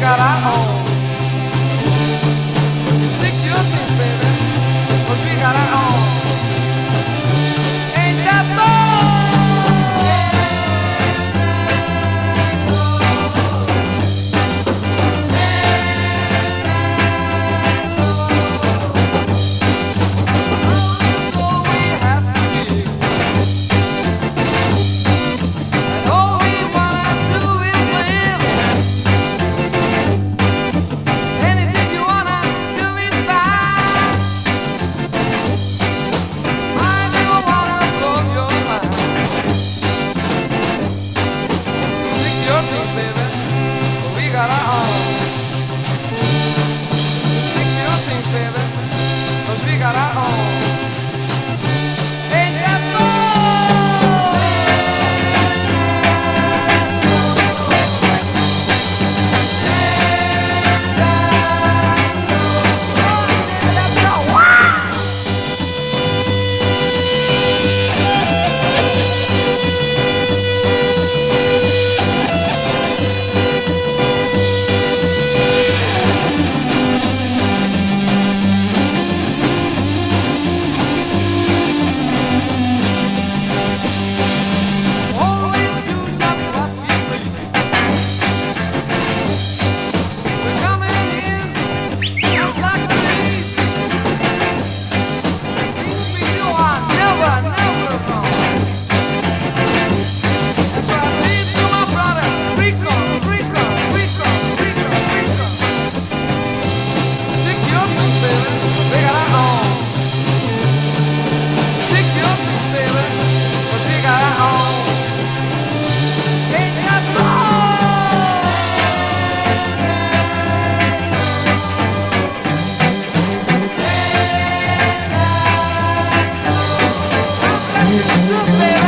got our home. got a home. Yeah.